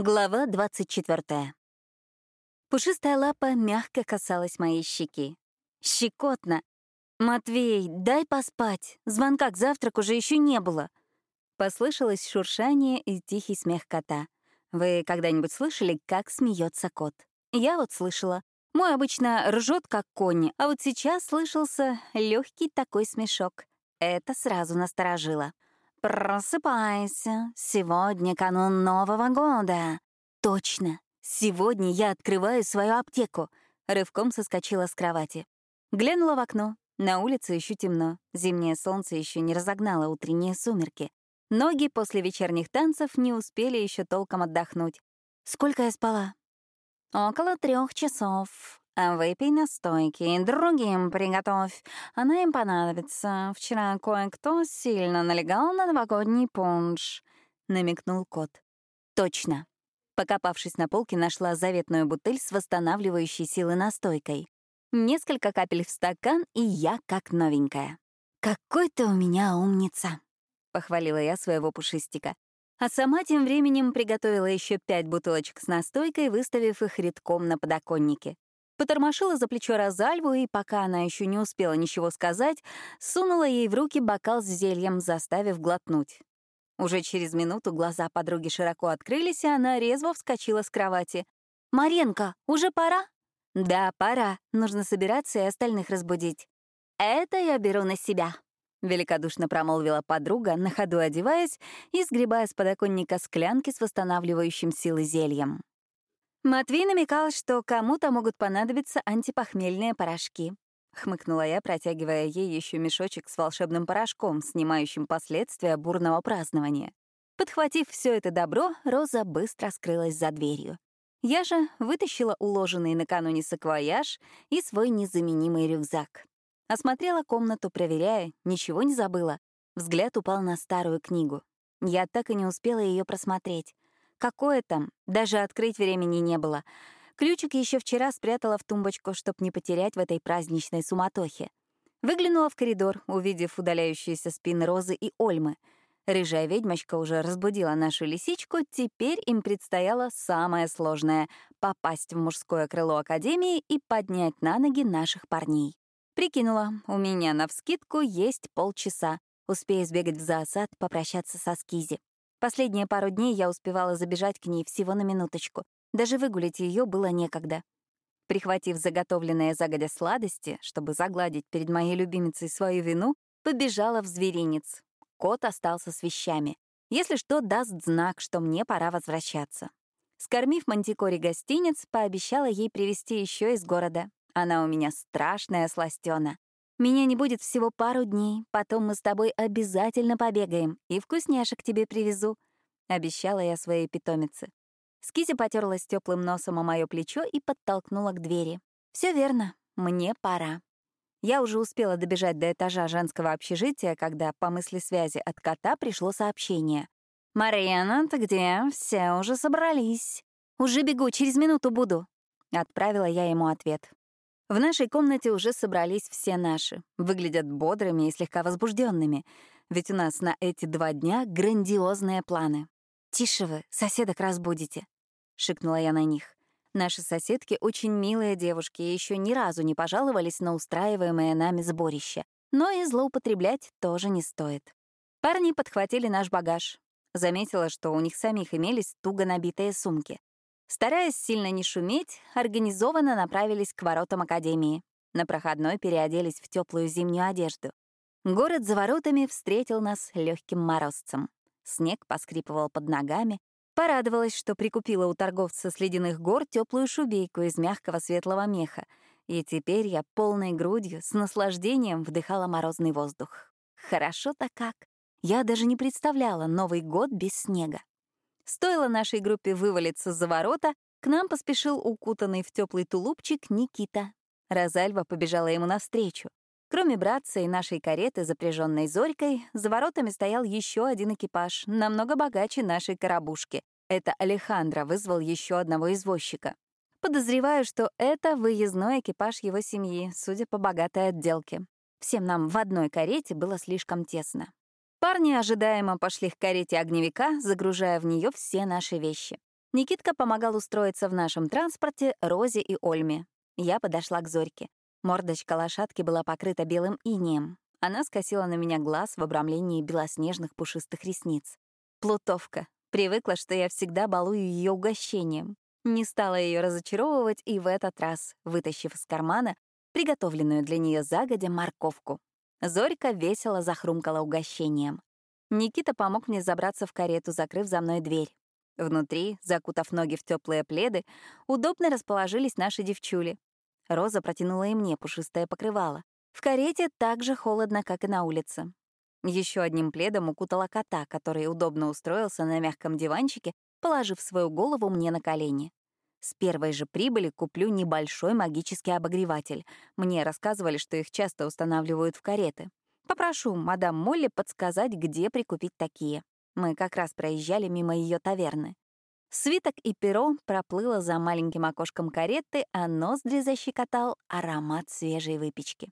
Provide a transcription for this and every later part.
Глава 24. Пушистая лапа мягко касалась моей щеки. Щекотно. «Матвей, дай поспать. Звонка к завтраку уже еще не было». Послышалось шуршание и тихий смех кота. Вы когда-нибудь слышали, как смеется кот? Я вот слышала. Мой обычно ржет, как конь, а вот сейчас слышался легкий такой смешок. Это сразу насторожило. «Просыпайся, сегодня канун Нового года». «Точно, сегодня я открываю свою аптеку», — рывком соскочила с кровати. Глянула в окно. На улице еще темно, зимнее солнце еще не разогнало утренние сумерки. Ноги после вечерних танцев не успели еще толком отдохнуть. Сколько я спала? Около трех часов. А выпей настойки, и другим приготовь. Она им понадобится. Вчера кое-кто сильно налегал на новогодний пунш», — намекнул кот. «Точно». Покопавшись на полке, нашла заветную бутыль с восстанавливающей силы настойкой. Несколько капель в стакан, и я как новенькая. «Какой ты у меня умница!» — похвалила я своего пушистика. А сама тем временем приготовила еще пять бутылочек с настойкой, выставив их редком на подоконнике. Потормошила за плечо Розальву и, пока она еще не успела ничего сказать, сунула ей в руки бокал с зельем, заставив глотнуть. Уже через минуту глаза подруги широко открылись, и она резво вскочила с кровати. «Маренко, уже пора?» «Да, пора. Нужно собираться и остальных разбудить». «Это я беру на себя», — великодушно промолвила подруга, на ходу одеваясь и сгребая с подоконника склянки с восстанавливающим силы зельем. Матвей намекал, что кому-то могут понадобиться антипохмельные порошки. Хмыкнула я, протягивая ей еще мешочек с волшебным порошком, снимающим последствия бурного празднования. Подхватив все это добро, Роза быстро скрылась за дверью. Я же вытащила уложенный накануне саквояж и свой незаменимый рюкзак. Осмотрела комнату, проверяя, ничего не забыла. Взгляд упал на старую книгу. Я так и не успела ее просмотреть. Какое там? Даже открыть времени не было. Ключик еще вчера спрятала в тумбочку, чтобы не потерять в этой праздничной суматохе. Выглянула в коридор, увидев удаляющиеся спины Розы и Ольмы. Рыжая ведьмочка уже разбудила нашу лисичку, теперь им предстояло самое сложное — попасть в мужское крыло Академии и поднять на ноги наших парней. Прикинула, у меня навскидку есть полчаса. Успею сбегать в зоосад, попрощаться со Скизи. Последние пару дней я успевала забежать к ней всего на минуточку. Даже выгулить ее было некогда. Прихватив заготовленные загодя сладости, чтобы загладить перед моей любимицей свою вину, побежала в зверинец. Кот остался с вещами. Если что, даст знак, что мне пора возвращаться. Скормив Мантикоре гостиниц, пообещала ей привезти еще из города. Она у меня страшная сластена. Меня не будет всего пару дней, потом мы с тобой обязательно побегаем и вкусняшек тебе привезу», — обещала я своей питомице. Скизи потерлась теплым носом о мое плечо и подтолкнула к двери. Все верно, мне пора. Я уже успела добежать до этажа женского общежития, когда, по мысли связи от кота, пришло сообщение. «Марьяна, ты где? Все уже собрались». «Уже бегу, через минуту буду», — отправила я ему ответ. В нашей комнате уже собрались все наши, выглядят бодрыми и слегка возбужденными, ведь у нас на эти два дня грандиозные планы. «Тише вы, соседок разбудите», — шикнула я на них. Наши соседки очень милые девушки и еще ни разу не пожаловались на устраиваемое нами сборище. Но и злоупотреблять тоже не стоит. Парни подхватили наш багаж. Заметила, что у них самих имелись туго набитые сумки. Стараясь сильно не шуметь, организованно направились к воротам Академии. На проходной переоделись в теплую зимнюю одежду. Город за воротами встретил нас легким морозцем. Снег поскрипывал под ногами. Порадовалась, что прикупила у торговца с ледяных гор теплую шубейку из мягкого светлого меха. И теперь я полной грудью, с наслаждением вдыхала морозный воздух. Хорошо-то как. Я даже не представляла Новый год без снега. Стоило нашей группе вывалиться за ворота, к нам поспешил укутанный в теплый тулупчик Никита. Розальва побежала ему навстречу. Кроме братца и нашей кареты, запряженной Зорькой, за воротами стоял еще один экипаж, намного богаче нашей коробушки. Это Алехандро вызвал еще одного извозчика. Подозреваю, что это выездной экипаж его семьи, судя по богатой отделке. Всем нам в одной карете было слишком тесно. Парни ожидаемо пошли к карете огневика, загружая в нее все наши вещи. Никитка помогал устроиться в нашем транспорте Розе и Ольме. Я подошла к Зорьке. Мордочка лошадки была покрыта белым инеем. Она скосила на меня глаз в обрамлении белоснежных пушистых ресниц. Плутовка. Привыкла, что я всегда балую ее угощением. Не стала ее разочаровывать и в этот раз, вытащив из кармана приготовленную для нее загодя морковку. Зорька весело захрумкала угощением. Никита помог мне забраться в карету, закрыв за мной дверь. Внутри, закутав ноги в теплые пледы, удобно расположились наши девчули. Роза протянула и мне пушистое покрывало. В карете так же холодно, как и на улице. Еще одним пледом укутала кота, который удобно устроился на мягком диванчике, положив свою голову мне на колени. С первой же прибыли куплю небольшой магический обогреватель. Мне рассказывали, что их часто устанавливают в кареты. Попрошу мадам Молли подсказать, где прикупить такие. Мы как раз проезжали мимо ее таверны. Свиток и перо проплыло за маленьким окошком кареты, а ноздри защекотал аромат свежей выпечки.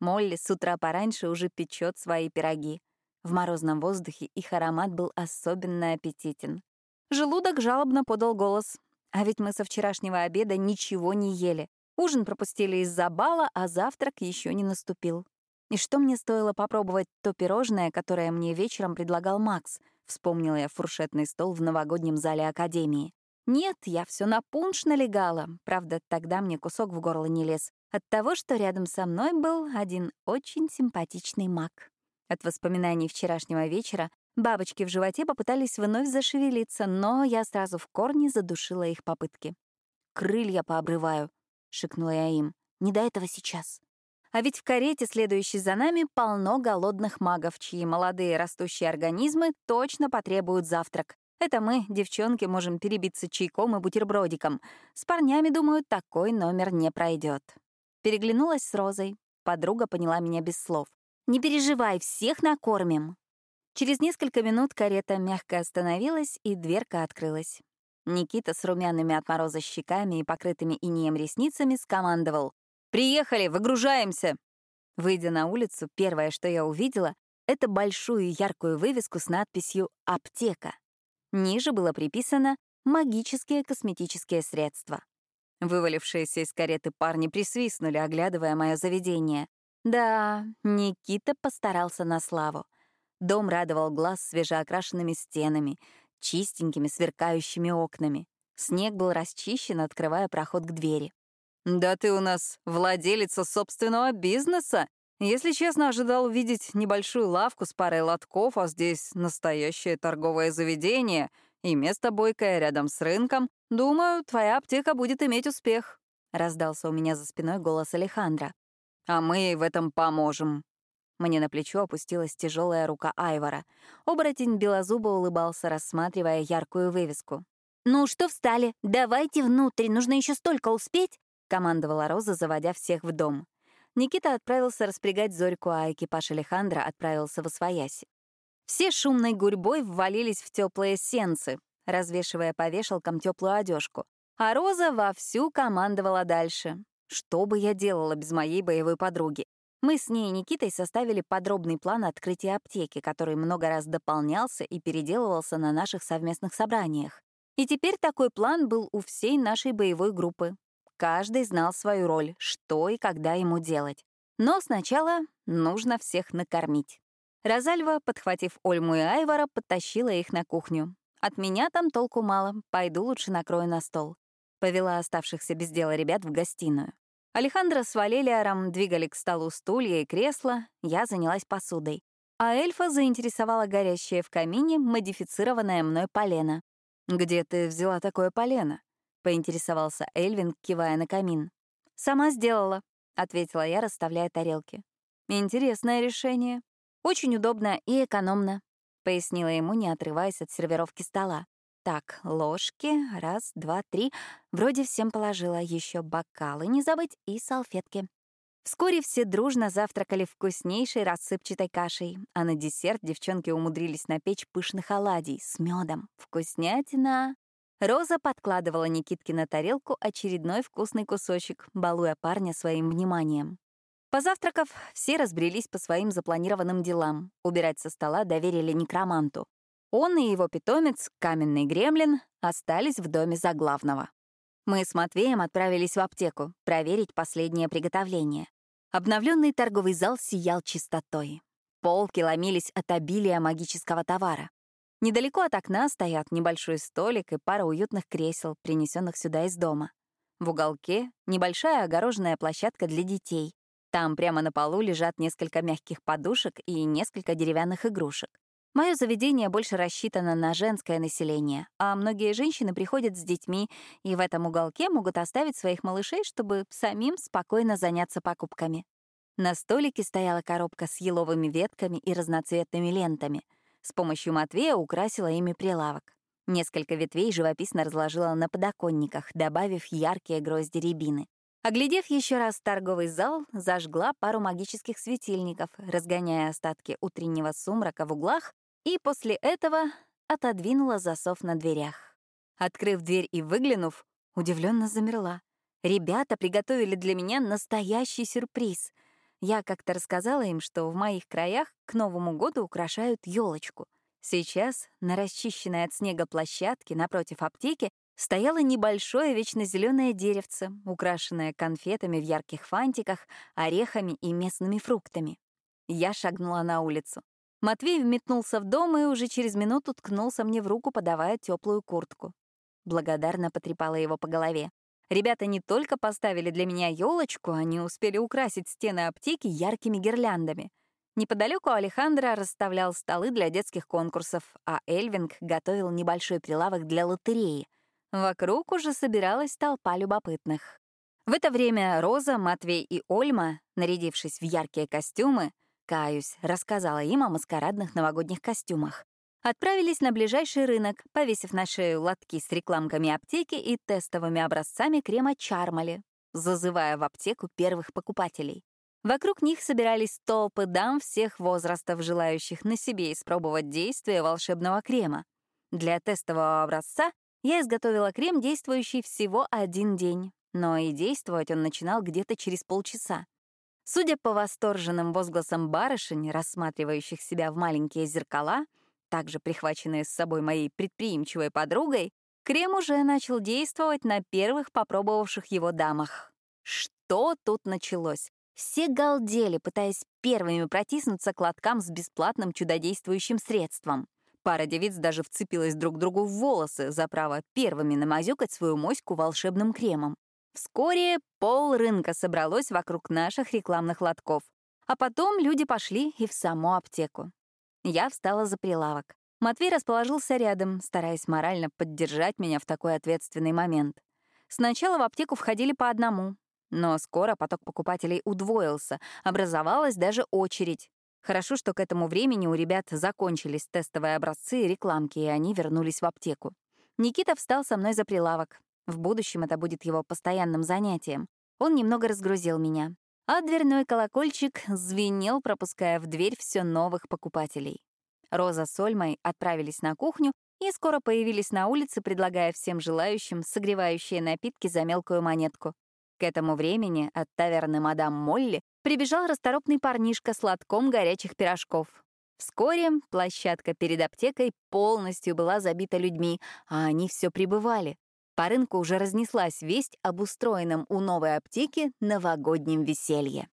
Молли с утра пораньше уже печет свои пироги. В морозном воздухе их аромат был особенно аппетитен. Желудок жалобно подал голос. А ведь мы со вчерашнего обеда ничего не ели. Ужин пропустили из-за бала, а завтрак еще не наступил. И что мне стоило попробовать то пирожное, которое мне вечером предлагал Макс? Вспомнила я фуршетный стол в новогоднем зале Академии. Нет, я все на пунш налегала. Правда, тогда мне кусок в горло не лез. От того, что рядом со мной был один очень симпатичный маг. От воспоминаний вчерашнего вечера Бабочки в животе попытались вновь зашевелиться, но я сразу в корне задушила их попытки. «Крылья пообрываю», — шикнула я им. «Не до этого сейчас». А ведь в карете, следующей за нами, полно голодных магов, чьи молодые растущие организмы точно потребуют завтрак. Это мы, девчонки, можем перебиться чайком и бутербродиком. С парнями, думаю, такой номер не пройдет. Переглянулась с Розой. Подруга поняла меня без слов. «Не переживай, всех накормим». Через несколько минут карета мягко остановилась, и дверка открылась. Никита с румяными от мороза щеками и покрытыми инеем ресницами скомандовал. «Приехали, выгружаемся!» Выйдя на улицу, первое, что я увидела, это большую яркую вывеску с надписью «Аптека». Ниже было приписано «Магические косметические средства». Вывалившиеся из кареты парни присвистнули, оглядывая мое заведение. Да, Никита постарался на славу. Дом радовал глаз свежеокрашенными стенами, чистенькими сверкающими окнами. Снег был расчищен, открывая проход к двери. «Да ты у нас владелица собственного бизнеса!» Если честно, ожидал увидеть небольшую лавку с парой лотков, а здесь настоящее торговое заведение и место бойкое рядом с рынком. Думаю, твоя аптека будет иметь успех», — раздался у меня за спиной голос Алехандра. «А мы в этом поможем», мне на плечо опустилась тяжелая рука Айвара. Оборотень белозубо улыбался, рассматривая яркую вывеску. «Ну что встали? Давайте внутрь, нужно еще столько успеть!» — командовала Роза, заводя всех в дом. Никита отправился распрягать Зорьку, а экипаж Алехандра отправился в Освояси. Все шумной гурьбой ввалились в теплые сенцы, развешивая по вешалкам теплую одежку. А Роза вовсю командовала дальше. Что бы я делала без моей боевой подруги? Мы с ней и Никитой составили подробный план открытия аптеки, который много раз дополнялся и переделывался на наших совместных собраниях. И теперь такой план был у всей нашей боевой группы. Каждый знал свою роль, что и когда ему делать. Но сначала нужно всех накормить. Розальва, подхватив Ольму и Айвара, подтащила их на кухню. От меня там толку мало, пойду лучше накрою на стол. Повела оставшихся без дела ребят в гостиную. Алехандро с Валелиаром двигали к столу стулья и кресла, я занялась посудой. А эльфа заинтересовала горящее в камине модифицированное мной полено. «Где ты взяла такое полено?» — поинтересовался Эльвин, кивая на камин. «Сама сделала», — ответила я, расставляя тарелки. «Интересное решение. Очень удобно и экономно», — пояснила ему, не отрываясь от сервировки стола. Так, ложки, раз, два, три. Вроде всем положила еще бокалы, не забыть, и салфетки. Вскоре все дружно завтракали вкуснейшей рассыпчатой кашей, а на десерт девчонки умудрились напечь пышных оладий с медом. Вкуснятина! Роза подкладывала Никитке на тарелку очередной вкусный кусочек, балуя парня своим вниманием. Позавтракав, все разбрелись по своим запланированным делам. Убирать со стола доверили некроманту. Он и его питомец, каменный гремлин, остались в доме за главного. Мы с Матвеем отправились в аптеку проверить последнее приготовление. Обновленный торговый зал сиял чистотой. Полки ломились от обилия магического товара. Недалеко от окна стоят небольшой столик и пара уютных кресел, принесенных сюда из дома. В уголке — небольшая огороженная площадка для детей. Там прямо на полу лежат несколько мягких подушек и несколько деревянных игрушек. Мое заведение больше рассчитано на женское население, а многие женщины приходят с детьми и в этом уголке могут оставить своих малышей, чтобы самим спокойно заняться покупками. На столике стояла коробка с еловыми ветками и разноцветными лентами. С помощью Матвея украсила ими прилавок. Несколько ветвей живописно разложила на подоконниках, добавив яркие грозди рябины. Оглядев еще раз торговый зал, зажгла пару магических светильников, разгоняя остатки утреннего сумрака в углах и после этого отодвинула засов на дверях. Открыв дверь и выглянув, удивленно замерла. Ребята приготовили для меня настоящий сюрприз. Я как-то рассказала им, что в моих краях к Новому году украшают елочку. Сейчас на расчищенной от снега площадке напротив аптеки стояло небольшое вечно зеленое деревце, украшенное конфетами в ярких фантиках, орехами и местными фруктами. Я шагнула на улицу. Матвей вметнулся в дом и уже через минуту ткнулся мне в руку, подавая теплую куртку. Благодарно потрепала его по голове. Ребята не только поставили для меня елочку, они успели украсить стены аптеки яркими гирляндами. Неподалеку Алехандро расставлял столы для детских конкурсов, а Эльвинг готовил небольшой прилавок для лотереи. Вокруг уже собиралась толпа любопытных. В это время Роза, Матвей и Ольма, нарядившись в яркие костюмы, Каюсь, рассказала им о маскарадных новогодних костюмах. Отправились на ближайший рынок, повесив на шею лотки с рекламками аптеки и тестовыми образцами крема Чармали, зазывая в аптеку первых покупателей. Вокруг них собирались толпы дам всех возрастов, желающих на себе испробовать действие волшебного крема. Для тестового образца я изготовила крем, действующий всего один день, но и действовать он начинал где-то через полчаса. Судя по восторженным возгласам барышень, рассматривающих себя в маленькие зеркала, также прихваченные с собой моей предприимчивой подругой, крем уже начал действовать на первых попробовавших его дамах. Что тут началось? Все галдели, пытаясь первыми протиснуться к лоткам с бесплатным чудодействующим средством. Пара девиц даже вцепилась друг другу в волосы за право первыми намазюкать свою моську волшебным кремом. Вскоре пол рынка собралось вокруг наших рекламных лотков. А потом люди пошли и в саму аптеку. Я встала за прилавок. Матвей расположился рядом, стараясь морально поддержать меня в такой ответственный момент. Сначала в аптеку входили по одному, но скоро поток покупателей удвоился, образовалась даже очередь. Хорошо, что к этому времени у ребят закончились тестовые образцы и рекламки, и они вернулись в аптеку. Никита встал со мной за прилавок. В будущем это будет его постоянным занятием. Он немного разгрузил меня. А дверной колокольчик звенел, пропуская в дверь все новых покупателей. Роза с Ольмой отправились на кухню и скоро появились на улице, предлагая всем желающим согревающие напитки за мелкую монетку. К этому времени от таверны мадам Молли прибежал расторопный парнишка с лотком горячих пирожков. Вскоре площадка перед аптекой полностью была забита людьми, а они все прибывали. По рынку уже разнеслась весть об устроенном у новой аптеки новогоднем веселье.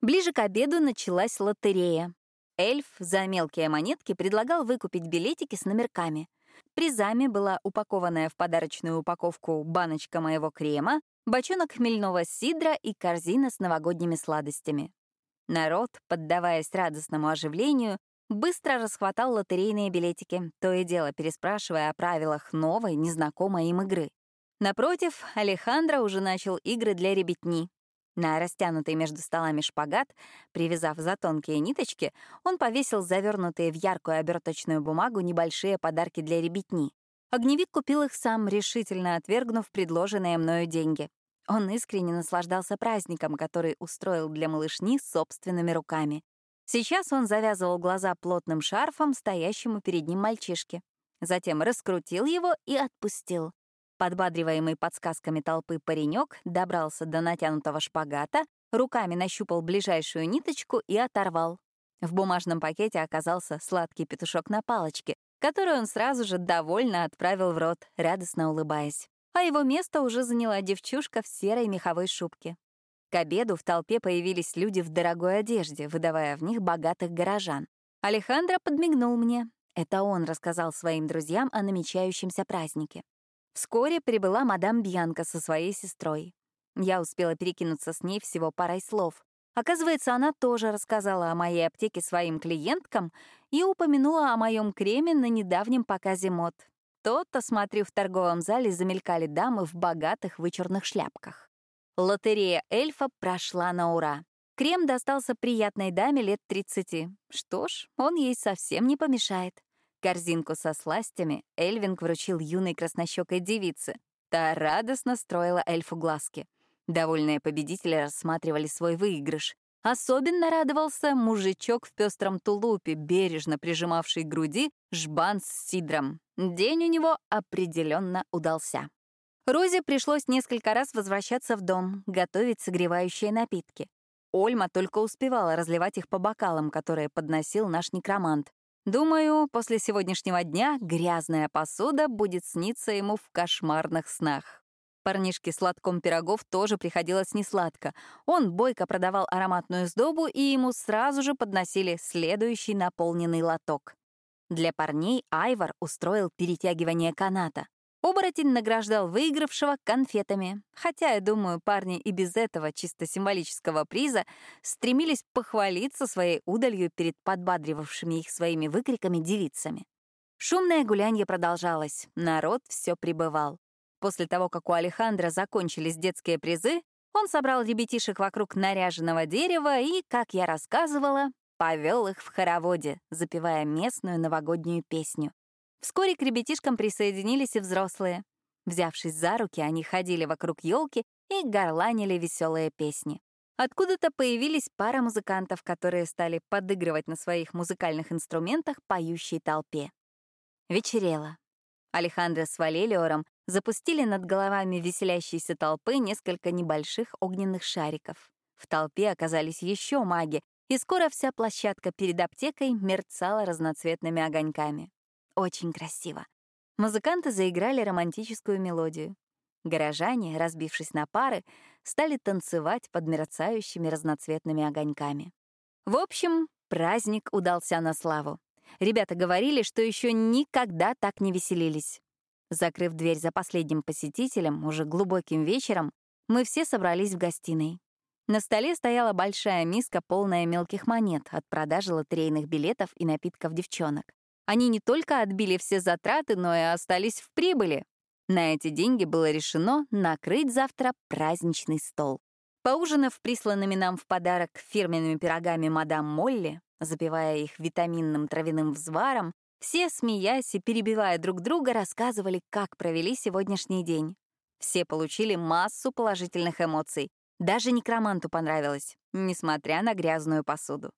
Ближе к обеду началась лотерея. Эльф за мелкие монетки предлагал выкупить билетики с номерками. Призами была упакованная в подарочную упаковку баночка моего крема, бочонок хмельного сидра и корзина с новогодними сладостями. Народ, поддаваясь радостному оживлению, быстро расхватал лотерейные билетики, то и дело переспрашивая о правилах новой, незнакомой им игры. Напротив, Алехандро уже начал игры для ребятни. На растянутый между столами шпагат, привязав за тонкие ниточки, он повесил завернутые в яркую оберточную бумагу небольшие подарки для ребятни. Огневик купил их сам, решительно отвергнув предложенные мною деньги. Он искренне наслаждался праздником, который устроил для малышни собственными руками. Сейчас он завязывал глаза плотным шарфом стоящему перед ним мальчишке. Затем раскрутил его и отпустил. Подбадриваемый подсказками толпы паренек добрался до натянутого шпагата, руками нащупал ближайшую ниточку и оторвал. В бумажном пакете оказался сладкий петушок на палочке, которую он сразу же довольно отправил в рот, радостно улыбаясь. А его место уже заняла девчушка в серой меховой шубке. К обеду в толпе появились люди в дорогой одежде, выдавая в них богатых горожан. Алехандро подмигнул мне. Это он рассказал своим друзьям о намечающемся празднике. Вскоре прибыла мадам Бьянка со своей сестрой. Я успела перекинуться с ней всего парой слов. Оказывается, она тоже рассказала о моей аптеке своим клиенткам и упомянула о моем креме на недавнем показе мод. То-то, смотрю, в торговом зале замелькали дамы в богатых вычурных шляпках. Лотерея эльфа прошла на ура. Крем достался приятной даме лет 30. Что ж, он ей совсем не помешает. Корзинку со сластями Эльвинг вручил юной краснощекой девице. Та радостно строила эльфу глазки. Довольные победители рассматривали свой выигрыш. Особенно радовался мужичок в пестром тулупе, бережно прижимавший к груди жбан с сидром. День у него определенно удался. Розе пришлось несколько раз возвращаться в дом, готовить согревающие напитки. Ольма только успевала разливать их по бокалам, которые подносил наш некромант. Думаю, после сегодняшнего дня грязная посуда будет сниться ему в кошмарных снах. Парнишке с лотком пирогов тоже приходилось несладко. Он бойко продавал ароматную сдобу, и ему сразу же подносили следующий наполненный лоток. Для парней Айвар устроил перетягивание каната. Оборотень награждал выигравшего конфетами, хотя, я думаю, парни и без этого чисто символического приза стремились похвалиться своей удалью перед подбадривавшими их своими выкриками девицами. Шумное гулянье продолжалось, народ все прибывал. После того, как у Алехандра закончились детские призы, он собрал ребятишек вокруг наряженного дерева и, как я рассказывала, повел их в хороводе, запевая местную новогоднюю песню. Вскоре к ребятишкам присоединились и взрослые. Взявшись за руки, они ходили вокруг елки и горланили веселые песни. Откуда-то появились пара музыкантов, которые стали подыгрывать на своих музыкальных инструментах поющей толпе. Вечерело. Алехандро с Валелиором запустили над головами веселящейся толпы несколько небольших огненных шариков. В толпе оказались еще маги, и скоро вся площадка перед аптекой мерцала разноцветными огоньками. Очень красиво. Музыканты заиграли романтическую мелодию. Горожане, разбившись на пары, стали танцевать под мерцающими разноцветными огоньками. В общем, праздник удался на славу. Ребята говорили, что еще никогда так не веселились. Закрыв дверь за последним посетителем, уже глубоким вечером, мы все собрались в гостиной. На столе стояла большая миска, полная мелких монет от продажи лотерейных билетов и напитков девчонок. Они не только отбили все затраты, но и остались в прибыли. На эти деньги было решено накрыть завтра праздничный стол. Поужинав присланными нам в подарок фирменными пирогами мадам Молли, запивая их витаминным травяным взваром, все, смеясь и перебивая друг друга, рассказывали, как провели сегодняшний день. Все получили массу положительных эмоций. Даже некроманту понравилось, несмотря на грязную посуду.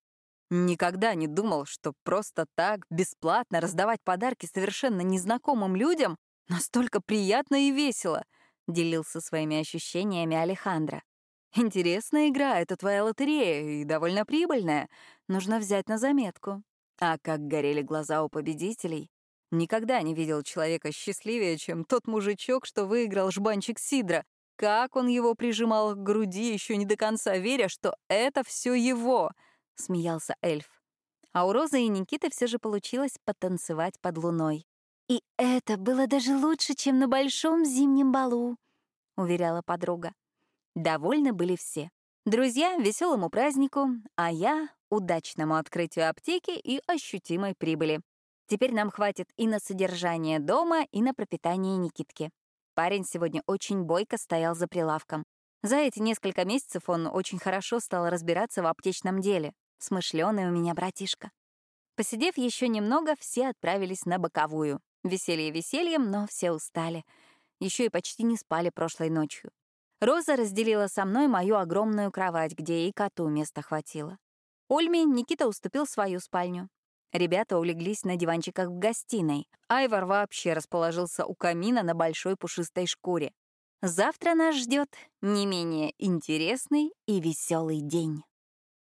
Никогда не думал, что просто так, бесплатно раздавать подарки совершенно незнакомым людям настолько приятно и весело, делился своими ощущениями Алехандро. Интересная игра, это твоя лотерея, и довольно прибыльная. Нужно взять на заметку. А как горели глаза у победителей. Никогда не видел человека счастливее, чем тот мужичок, что выиграл жбанчик Сидра. Как он его прижимал к груди, еще не до конца веря, что это все его —— смеялся эльф. А у Розы и Никиты все же получилось потанцевать под луной. «И это было даже лучше, чем на большом зимнем балу», — уверяла подруга. Довольны были все. Друзья — веселому празднику, а я — удачному открытию аптеки и ощутимой прибыли. Теперь нам хватит и на содержание дома, и на пропитание Никитки. Парень сегодня очень бойко стоял за прилавком. За эти несколько месяцев он очень хорошо стал разбираться в аптечном деле. Смышленый у меня братишка. Посидев еще немного, все отправились на боковую. Веселье весельем, но все устали. Еще и почти не спали прошлой ночью. Роза разделила со мной мою огромную кровать, где и коту места хватило. Ольме Никита уступил свою спальню. Ребята улеглись на диванчиках в гостиной. Айвар вообще расположился у камина на большой пушистой шкуре. Завтра нас ждет не менее интересный и веселый день.